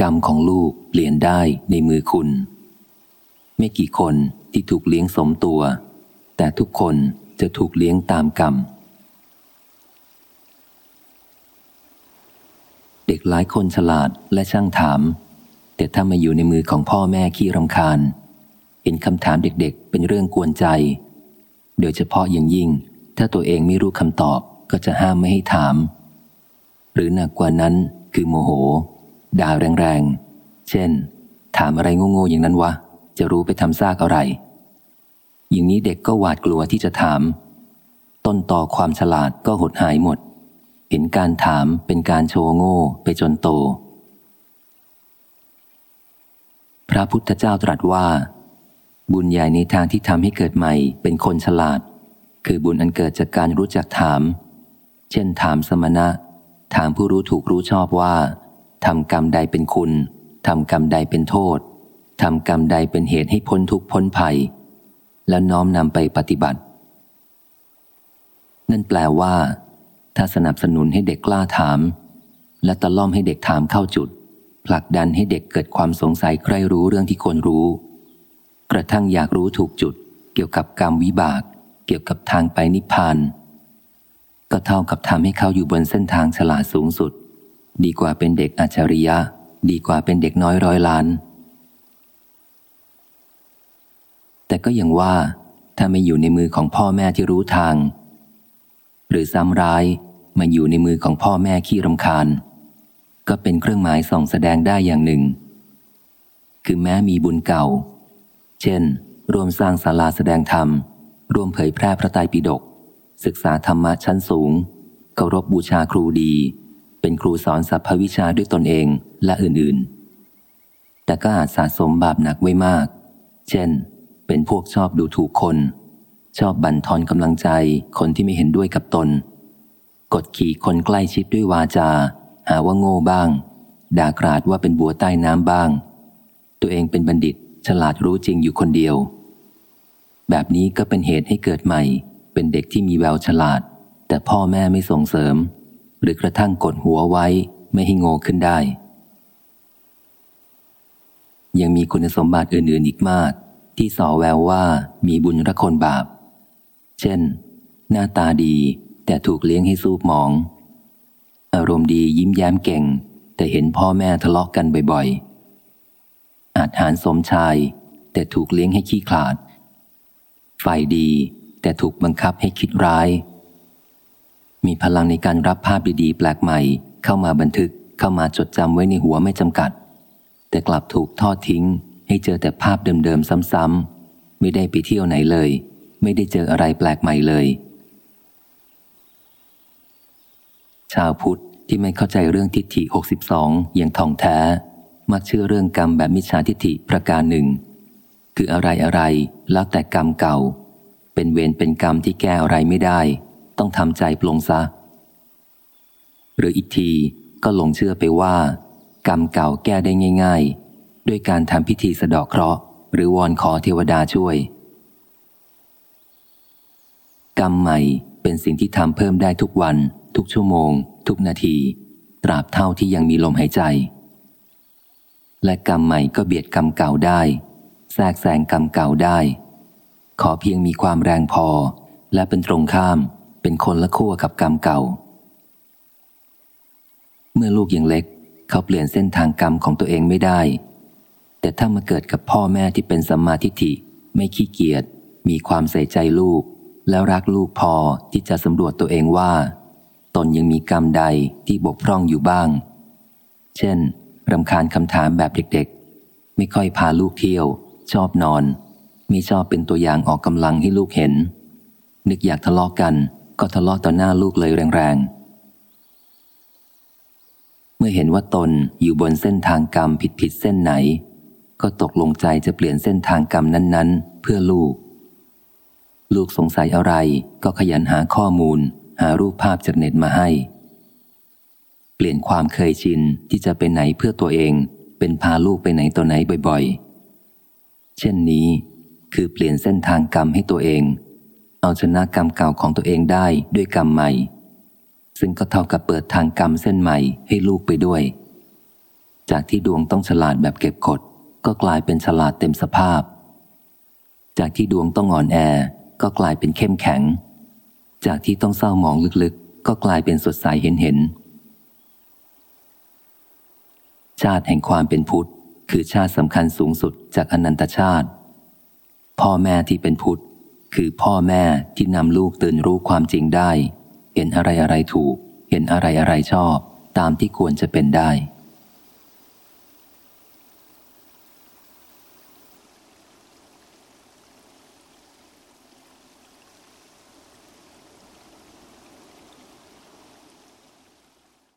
กรรมของลูกเปลี่ยนได้ในมือคุณ ไม่กี่คนที่ถูกเลี้ยงสมตัว แต่ทุกคนจะถูกเลี้ยงตามกรรม เด็กหลายคนฉลาดและช่างถาม แต่ถ้ามาอยู่ในมือของพ่อแม่ขี้รำคาญ เห็นคำถามเด็กๆ เป็นเรื่องกวนใจ โดยเฉพาะอย่างยิ่ง ถ้าตัวเองไม่รู้คำตอบก็จะห้ามไม่ให้ถาม หรือหนักกว่านั้นคือโมโห ด่าแรงๆ เช่น ถามอะไรโง่ๆอย่างนั้นวะ จะรู้ไปทำซากอะไร อย่างนี้เด็กก็หวาดกลัวที่จะถาม ต้นต่อความฉลาดก็หดหายหมด เห็นการถามเป็นการโชว์โง่ไปจนโต พระพุทธเจ้าตรัสว่า บุญใหญ่ในทางที่ทำให้เกิดใหม่เป็นคนฉลาด คือบุญอันเกิดจากการรู้จักถาม เช่นถามสมณะ ถามผู้รู้ถูกรู้ชอบว่า ทำกรรมใดเป็นคุณ ทำกรรมใดเป็นโทษ ทำกรรมใดเป็นเหตุให้พ้นทุกข์พ้นภัย แล้วน้อมนำไปปฏิบัติ นั่นแปลว่า ถ้าสนับสนุนให้เด็กกล้าถาม และตะล่อมให้เด็กถามเข้าจุด ผลักดันให้เด็กเกิดความสงสัยใครรู้เรื่องที่ควรรู้ กระทั่งอยากรู้ถูกจุด เกี่ยวกับกรรมวิบาก เกี่ยวกับทางไปนิพพานก็เท่ากับทำให้เขาอยู่บนเส้นทางฉลาดสูงสุด ดีกว่าเป็นเด็กอัจฉริยะ ดีกว่าเป็นเด็กน้อยร้อยล้าน แต่ก็ยังว่า ถ้าไม่อยู่ในมือของพ่อแม่ที่รู้ทาง หรือซ้ำร้ายมาอยู่ในมือของพ่อแม่ขี้รำคาญ ก็เป็นเครื่องหมายส่องแสดงได้อย่างหนึ่ง คือแม้มีบุญเก่า เช่น ร่วมสร้างศาลาแสดงธรรม ร่วมเผยแพร่พระไตรปิฎกศึกษาธรรมะชั้นสูงเคารพบูชาครูดี เป็นครูสอนสัพพวิชาด้วยตนเองและอื่นๆ แต่ก็อาจสะสมบาปหนักไว้มาก เช่น เป็นพวกชอบดูถูกคน ชอบบั่นทอนกำลังใจคนที่ไม่เห็นด้วยกับตน กดขี่คนใกล้ชิดด้วยวาจา หาว่าโง่บ้าง ด่ากราดว่าเป็นบัวใต้น้ำบ้าง ตัวเองเป็นบัณฑิตฉลาดรู้จริงอยู่คนเดียว แบบนี้ก็เป็นเหตุให้เกิดใหม่ เป็นเด็กที่มีแววฉลาด แต่พ่อแม่ไม่ส่งเสริม หรือกระทั่งกดหัวไว้ไม่ให้โง่ขึ้นได้ ยังมีคุณสมบัติอื่น ๆ อีกมาก ที่สอแววว่ามีบุญระคนบาป เช่น หน้าตาดีแต่ถูกเลี้ยงให้สูบหมอง อารมณ์ดียิ้มแย้มเก่ง แต่เห็นพ่อแม่ทะเลาะกกันบ่อยๆ อาจหารสมชาย แต่ถูกเลี้ยงให้ขี้ขลาด ฝ่ายดีแต่ถูกบังคับให้คิดร้าย มีพลังในการรับภาพดีๆ แปลกใหม่ เข้ามาบันทึกเข้ามาจดจำไว้ในหัวไม่จำกัด แต่กลับถูกทอดทิ้ง ให้เจอแต่ภาพเดิมๆซ้ำๆไม่ได้ไปเที่ยวไหนเลย ไม่ได้เจออะไรแปลกใหม่เลย ชาวพุทธที่ไม่เข้าใจเรื่องทิฏฐิ 62 อย่างท่องแท้ มักเชื่อเรื่องกรรมแบบมิจฉาทิฏฐิประการหนึ่ง คืออะไรอะไรแล้วแต่กรรมเก่า เป็นเวรเป็นกรรมที่แก้อะไรไม่ได้ ต้องทำใจปลงซะ หรืออีกทีก็หลงเชื่อไปว่า กรรมเก่าแก้ได้ง่าย ๆ ด้วยการทำพิธีสะดอกเคราะห์หรือวอนขอเทวดาช่วย กรรมใหม่เป็นสิ่งที่ทำเพิ่มได้ทุกวัน ทุกชั่วโมง ทุกนาที ตราบเท่าที่ยังมีลมหายใจ และกรรมใหม่ก็เบียดกรรมเก่าได้ แทรกแซงกรรมเก่าได้ ขอเพียงมีความแรงพอและเป็นตรงข้าม เป็นคนละขั้วกับกรรมเก่า เมื่อลูกยังเล็ก เขาเปลี่ยนเส้นทางกรรมของตัวเองไม่ได้ แต่ถ้ามาเกิดกับพ่อแม่ที่เป็นสัมมาทิฏฐิ ไม่ขี้เกียจ มีความใส่ใจลูก แล้วรักลูกพอที่จะสำรวจตัวเองว่า ตนยังมีกรรมใดที่บกพร่องอยู่บ้าง เช่นรำคาญคำถามแบบเด็กๆ ไม่ค่อยพาลูกเที่ยว ชอบนอนไม่ชอบเป็นตัวอย่างออกกำลังให้ลูกเห็น นึกอยากทะเลาะกกัน ก็ทะเลาะต่อหน้าลูกเลยแรงๆ เมื่อเห็นว่าตนอยู่บนเส้นทางกรรมผิดๆเส้นไหน ก็ตกลงใจจะเปลี่ยนเส้นทางกรรมนั้นๆ เพื่อลูก ลูกสงสัยอะไรก็ขยันหาข้อมูล หารูปภาพจากเน็ตมาให้ เปลี่ยนความเคยชินที่จะไปไหนเพื่อตัวเอง เป็นพาลูกไปไหนตัวไหนบ่อยๆ เช่นนี้คือเปลี่ยนเส้นทางกรรมให้ตัวเอง เอาชนะกรรมเก่าของตัวเองได้ด้วยกรรมใหม่ ซึ่งก็เท่ากับเปิดทางกรรมเส้นใหม่ให้ลูกไปด้วย จากที่ดวงต้องฉลาดแบบเก็บกด ก็กลายเป็นฉลาดเต็มสภาพ จากที่ดวงต้องอ่อนแอ ก็กลายเป็นเข้มแข็ง จากที่ต้องเศร้าหมองลึกๆ ก็กลายเป็นสดใสเห็นเห็นชาติแห่งความเป็นพุทธ คือชาติสำคัญสูงสุดจากอนันตชาติ พ่อแม่ที่เป็นพุทธ คือพ่อแม่ที่นำลูกตื่นรู้ความจริงได้ เห็นอะไรอะไรถูก เห็นอะไรอะไรชอบ ตามที่ควรจะเป็นได้